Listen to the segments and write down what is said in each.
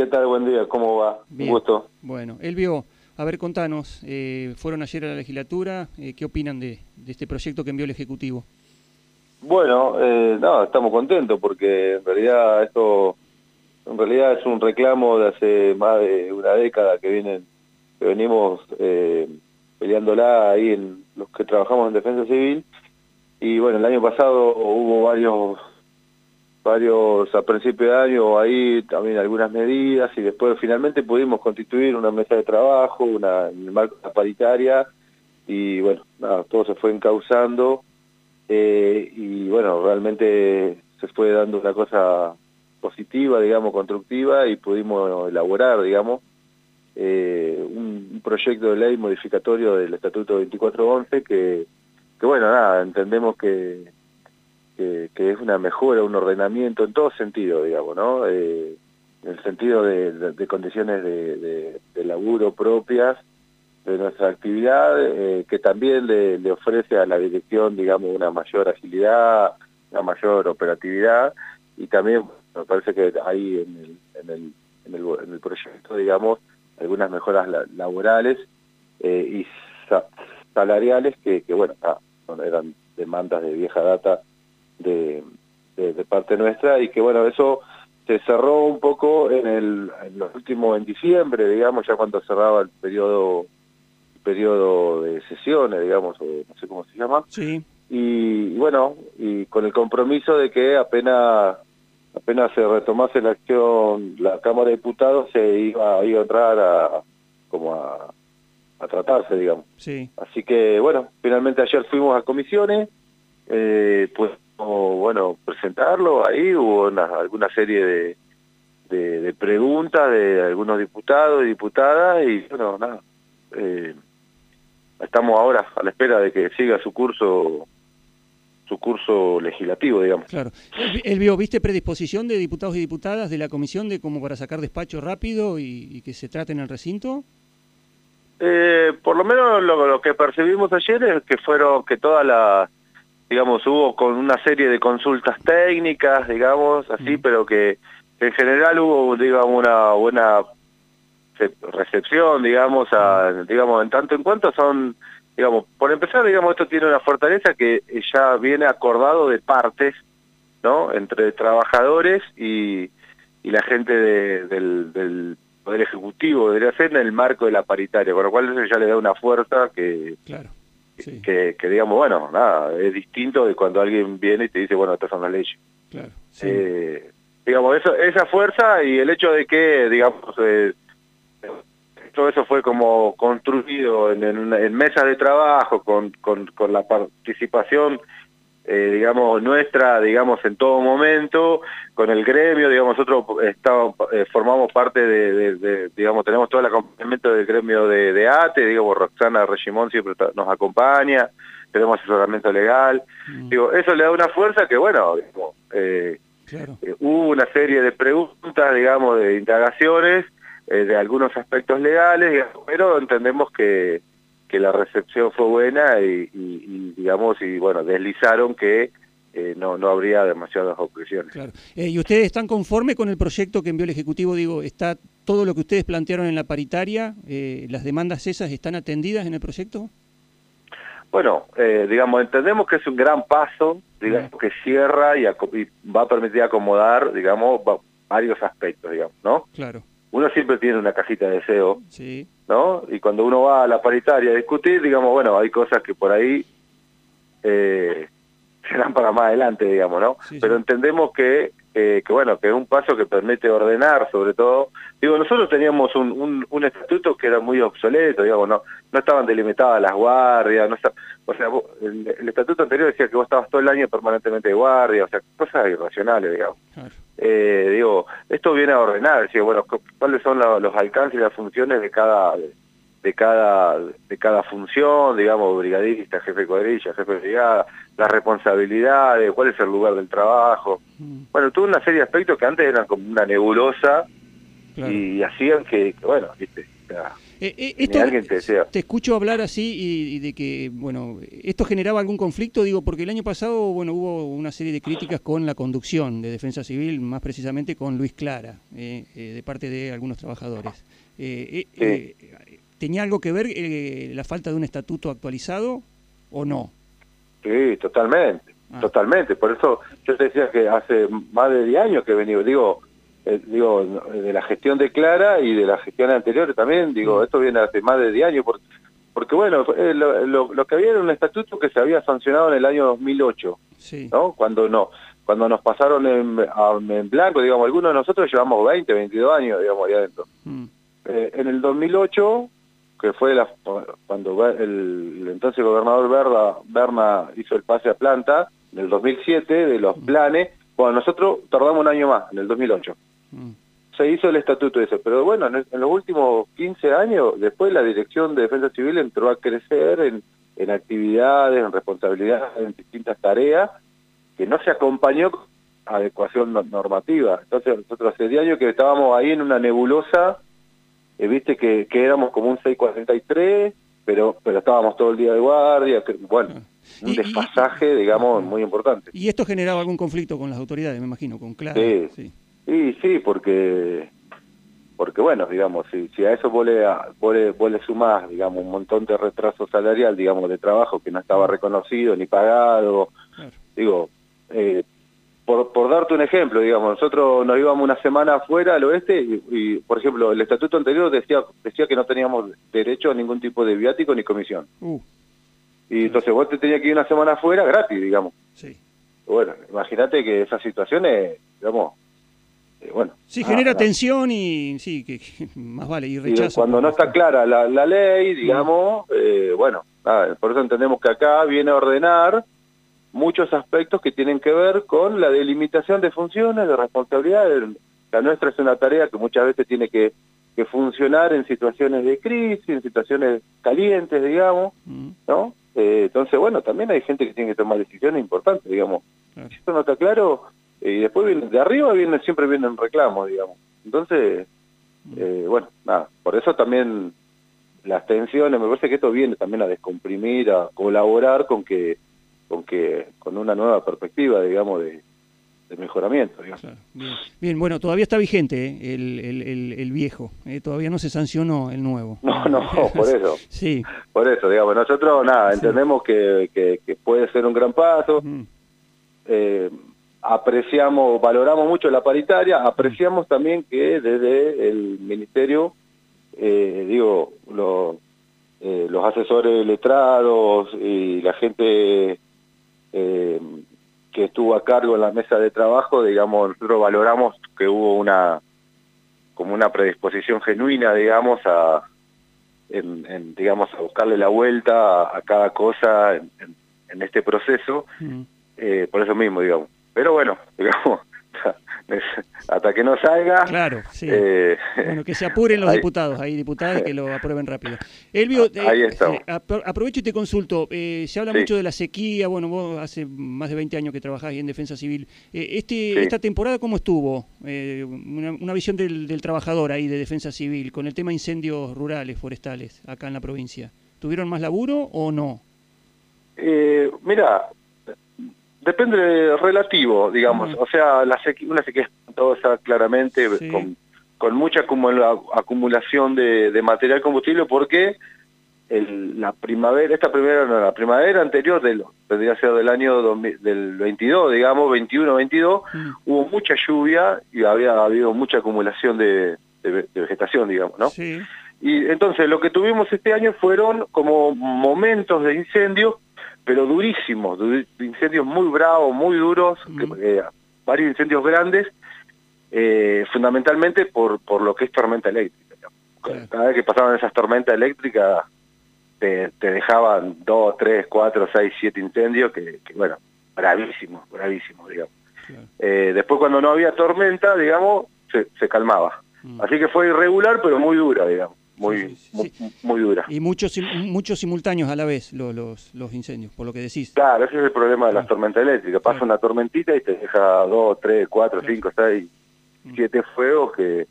¿Qué tal? Buen día, ¿cómo va? Bien. Un gusto. Bueno, Elvio, a ver, contanos, eh, fueron ayer a la legislatura, eh, ¿qué opinan de, de este proyecto que envió el Ejecutivo? Bueno, eh, no, estamos contentos porque en realidad esto, en realidad es un reclamo de hace más de una década que vienen, que venimos eh, peleándola ahí en los que trabajamos en defensa civil y bueno, el año pasado hubo varios, varios a principio de año ahí también algunas medidas y después finalmente pudimos constituir una mesa de trabajo, una la paritaria y bueno, nada, todo se fue encauzando eh, y bueno, realmente se fue dando una cosa positiva, digamos, constructiva y pudimos elaborar, digamos, eh, un, un proyecto de ley modificatorio del Estatuto 2411 que, que bueno, nada, entendemos que, que, es una mejora, un ordenamiento en todo sentido, digamos, ¿no? Eh, en el sentido de, condiciones de, laburo propias, de nuestra actividad, eh, que también le, ofrece a la dirección, digamos, una mayor agilidad, una mayor operatividad, y también me parece que hay en el, en el, en el, en el proyecto, digamos, algunas mejoras la, laborales eh, y sa salariales que, que bueno, ah, eran demandas de vieja data de, de, de, parte nuestra, y que bueno, eso se cerró un poco en el en los últimos, en diciembre, digamos, ya cuando cerraba el periodo periodo de sesiones, digamos, o no sé cómo se llama. Sí. Y, y, bueno, y con el compromiso de que apenas apenas se retomase la acción, la Cámara de Diputados se iba, iba a entrar a como a, a tratarse, digamos. Sí. Así que bueno, finalmente ayer fuimos a comisiones, eh, pues bueno, presentarlo, ahí hubo una, alguna serie de, de, de preguntas de algunos diputados y diputadas y bueno, nada, eh, estamos ahora a la espera de que siga su curso su curso legislativo, digamos. Claro. Elvio, ¿viste predisposición de diputados y diputadas de la comisión de como para sacar despacho rápido y, y que se trate en el recinto? Eh, por lo menos lo, lo, que percibimos ayer es que fueron que todas las, digamos, hubo con una serie de consultas técnicas, digamos, así, pero que en general hubo, digamos, una buena recepción, digamos, a, digamos, en tanto en cuanto son, digamos, por empezar, digamos, esto tiene una fortaleza que ya viene acordado de partes, ¿no? Entre trabajadores y, y la gente de, del, del Poder Ejecutivo, debería ser en el marco de la paritaria, con lo cual eso ya le da una fuerza que... Claro. Sí. Que, que, digamos, bueno, nada, es distinto de cuando alguien viene y te dice, bueno, estas son las leyes. Claro. Sí. Eh, digamos, eso, esa fuerza y el hecho de que, digamos, eh, todo eso fue como construido en, en, en mesas de trabajo con, con, con la participación eh, digamos nuestra digamos en todo momento con el gremio digamos nosotros estamos eh, formamos parte de, de, de, digamos tenemos todo el acompañamiento del gremio de, de ATE digamos Roxana Regimón siempre nos acompaña tenemos asesoramiento legal mm. digo eso le da una fuerza que bueno digamos, eh, claro. Eh, hubo una serie de preguntas digamos de indagaciones eh, de algunos aspectos legales, pero entendemos que, que la recepción fue buena y, y, y digamos, y bueno, deslizaron que eh, no, no habría demasiadas objeciones. Claro. Eh, ¿Y ustedes están conformes con el proyecto que envió el Ejecutivo? Digo, ¿está todo lo que ustedes plantearon en la paritaria, eh, las demandas esas están atendidas en el proyecto? Bueno, eh, digamos, entendemos que es un gran paso, digamos, que cierra y, y va a permitir acomodar, digamos, varios aspectos, digamos, ¿no? Claro uno siempre tiene una cajita de deseo, sí. ¿no? Y cuando uno va a la paritaria a discutir, digamos, bueno, hay cosas que por ahí eh, serán para más adelante, digamos, ¿no? Sí, Pero entendemos que, eh, que, bueno, que es un paso que permite ordenar, sobre todo. Digo, nosotros teníamos un, un, un estatuto que era muy obsoleto, digamos, no, no estaban delimitadas las guardias, no está, o sea, el, el, estatuto anterior decía que vos estabas todo el año permanentemente de guardia, o sea, cosas irracionales, digamos. Claro. Eh, digo, esto viene a ordenar, decir, bueno, cuáles son la, los alcances y las funciones de cada de cada de cada función, digamos, brigadista, jefe de cuadrilla, jefe de brigada, las responsabilidades, cuál es el lugar del trabajo. Mm. Bueno, tuvo una serie de aspectos que antes eran como una nebulosa claro. y hacían que, bueno, viste, o sea, Eh, eh, esto, alguien te, te, escucho hablar así y, de que, bueno, esto generaba algún conflicto, digo, porque el año pasado, bueno, hubo una serie de críticas con la conducción de Defensa Civil, más precisamente con Luis Clara, eh, de parte de algunos trabajadores. ¿Tenía algo que ver la falta de un estatuto actualizado o no? Sí, totalmente, ah. totalmente. Por eso yo te decía que hace más de 10 años que he venido, digo, eh, digo, de la gestión de Clara y de la gestión anterior también, digo, mm. esto viene hace más de 10 años, porque, porque bueno, eh, lo, que había era un estatuto que se había sancionado en el año 2008, ¿no? Cuando no, cuando nos pasaron en, blanco, digamos, algunos de nosotros llevamos 20, 22 años, digamos, ahí adentro. Mm. Eh, en el 2008, que fue la, cuando el, entonces gobernador Berna, Berna hizo el pase a planta, en el 2007, de los mm. planes, bueno, nosotros tardamos un año más, en el 2008. Mm. Se hizo el estatuto ese, pero bueno, en, los últimos 15 años, después la Dirección de Defensa Civil entró a crecer en, en actividades, en responsabilidades, en distintas tareas, que no se acompañó con adecuación normativa. Entonces nosotros hace 10 años que estábamos ahí en una nebulosa, eh, viste que, que éramos como un 643, pero pero estábamos todo el día de guardia, que, bueno, ah. un desfasaje, digamos, muy importante. ¿Y esto generaba algún conflicto con las autoridades, me imagino, con Clara? sí. Sí, sí, porque, porque bueno, digamos, si, si a eso vos le, vos, le, sumás, digamos, un montón de retraso salarial, digamos, de trabajo que no estaba reconocido ni pagado, digo, eh, por, por darte un ejemplo, digamos, nosotros nos íbamos una semana afuera al oeste y, por ejemplo, el estatuto anterior decía decía que no teníamos derecho a ningún tipo de viático ni comisión. Uh. Y entonces vos te tenías que ir una semana afuera gratis, digamos. Sí. Bueno, imagínate que esas situaciones, digamos, eh, bueno. Sí, genera tensión y sí, que, más vale, y rechazo. cuando no está clara la, la ley, digamos, eh, bueno, por eso entendemos que acá viene a ordenar muchos aspectos que tienen que ver con la delimitación de funciones, de responsabilidades. La nuestra es una tarea que muchas veces tiene que, que funcionar en situaciones de crisis, en situaciones calientes, digamos, ¿no? Eh, entonces, bueno, también hay gente que tiene que tomar decisiones importantes, digamos. Si esto no está claro, y después viene, de arriba viene siempre vienen reclamos, digamos. Entonces, eh, bueno, nada, por eso también las tensiones, me parece que esto viene también a descomprimir, a colaborar con que, con que, con una nueva perspectiva, digamos, de, mejoramiento. Digamos. bien. bueno, todavía está vigente ¿eh? el, el, el, viejo, ¿eh? todavía no se sancionó el nuevo. No, no, por eso. sí. Por eso, digamos, nosotros, nada, entendemos que, que, puede ser un gran paso. eh, apreciamos, valoramos mucho la paritaria, apreciamos también que desde el Ministerio, eh, digo, eh, los asesores letrados y la gente eh, que estuvo a cargo en la mesa de trabajo, digamos, nosotros valoramos que hubo una como una predisposición genuina, digamos, a en, digamos a buscarle la vuelta a, cada cosa en, este proceso, por eso mismo, digamos. Pero bueno, digamos, hasta que no salga. Claro, sí. Eh, bueno, que se apuren los diputados, ahí diputados que lo aprueben rápido. Elvio, ahí eh, eh, aprovecho y te consulto. se habla mucho de la sequía. Bueno, vos hace más de 20 años que trabajás en Defensa Civil. este ¿Esta temporada cómo estuvo? Una, visión del, del, trabajador ahí de Defensa Civil con el tema de incendios rurales, forestales, acá en la provincia. ¿Tuvieron más laburo o no? mira, Depende relativo, digamos. O sea, la una sequía espantosa, claramente, con, con, mucha acumulación de, de, material combustible, porque el, la primavera, esta primavera, no, la primavera anterior, del, tendría ser del año del 22, digamos, 21, 22, mm. hubo mucha lluvia y había habido mucha acumulación de, de, vegetación, digamos, ¿no? Sí. Y entonces lo que tuvimos este año fueron como momentos de incendio pero durísimos, incendios muy bravos, muy duros, eh, varios incendios grandes, eh, fundamentalmente por, por lo que es tormenta eléctrica. Cada vez que pasaban esas tormentas eléctricas, te, dejaban dos, tres, cuatro, seis, siete incendios que, bueno, bravísimos, bravísimos, digamos. Eh, después cuando no había tormenta, digamos, se, se calmaba. Mm. Así que fue irregular, pero muy dura, digamos muy, muy, dura. Y muchos muchos simultáneos a la vez los, los, incendios, por lo que decís. Claro, ese es el problema de las tormentas eléctricas. Pasa una tormentita y te deja dos, tres, cuatro, cinco, seis, siete fuegos que,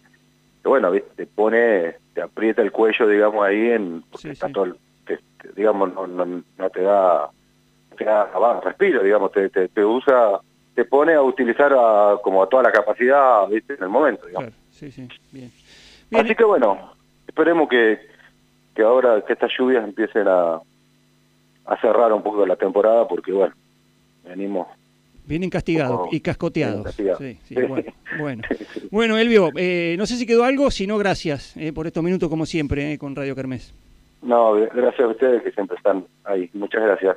bueno, te pone, te aprieta el cuello, digamos, ahí en, porque está todo, digamos, no, no, te da, te da respiro, digamos, te, te, usa, te pone a utilizar a, como a toda la capacidad, ¿viste? En el momento, digamos. sí, sí, bien. Así que bueno, esperemos que, que ahora que estas lluvias empiecen a, a cerrar un poco la temporada, porque bueno, venimos Vienen castigados y cascoteados. Sí, sí, bueno, bueno. Elvio, eh, no sé si quedó algo, si no, gracias eh, por estos minutos como siempre eh, con Radio Kermés. No, gracias a ustedes que siempre están ahí. Muchas gracias.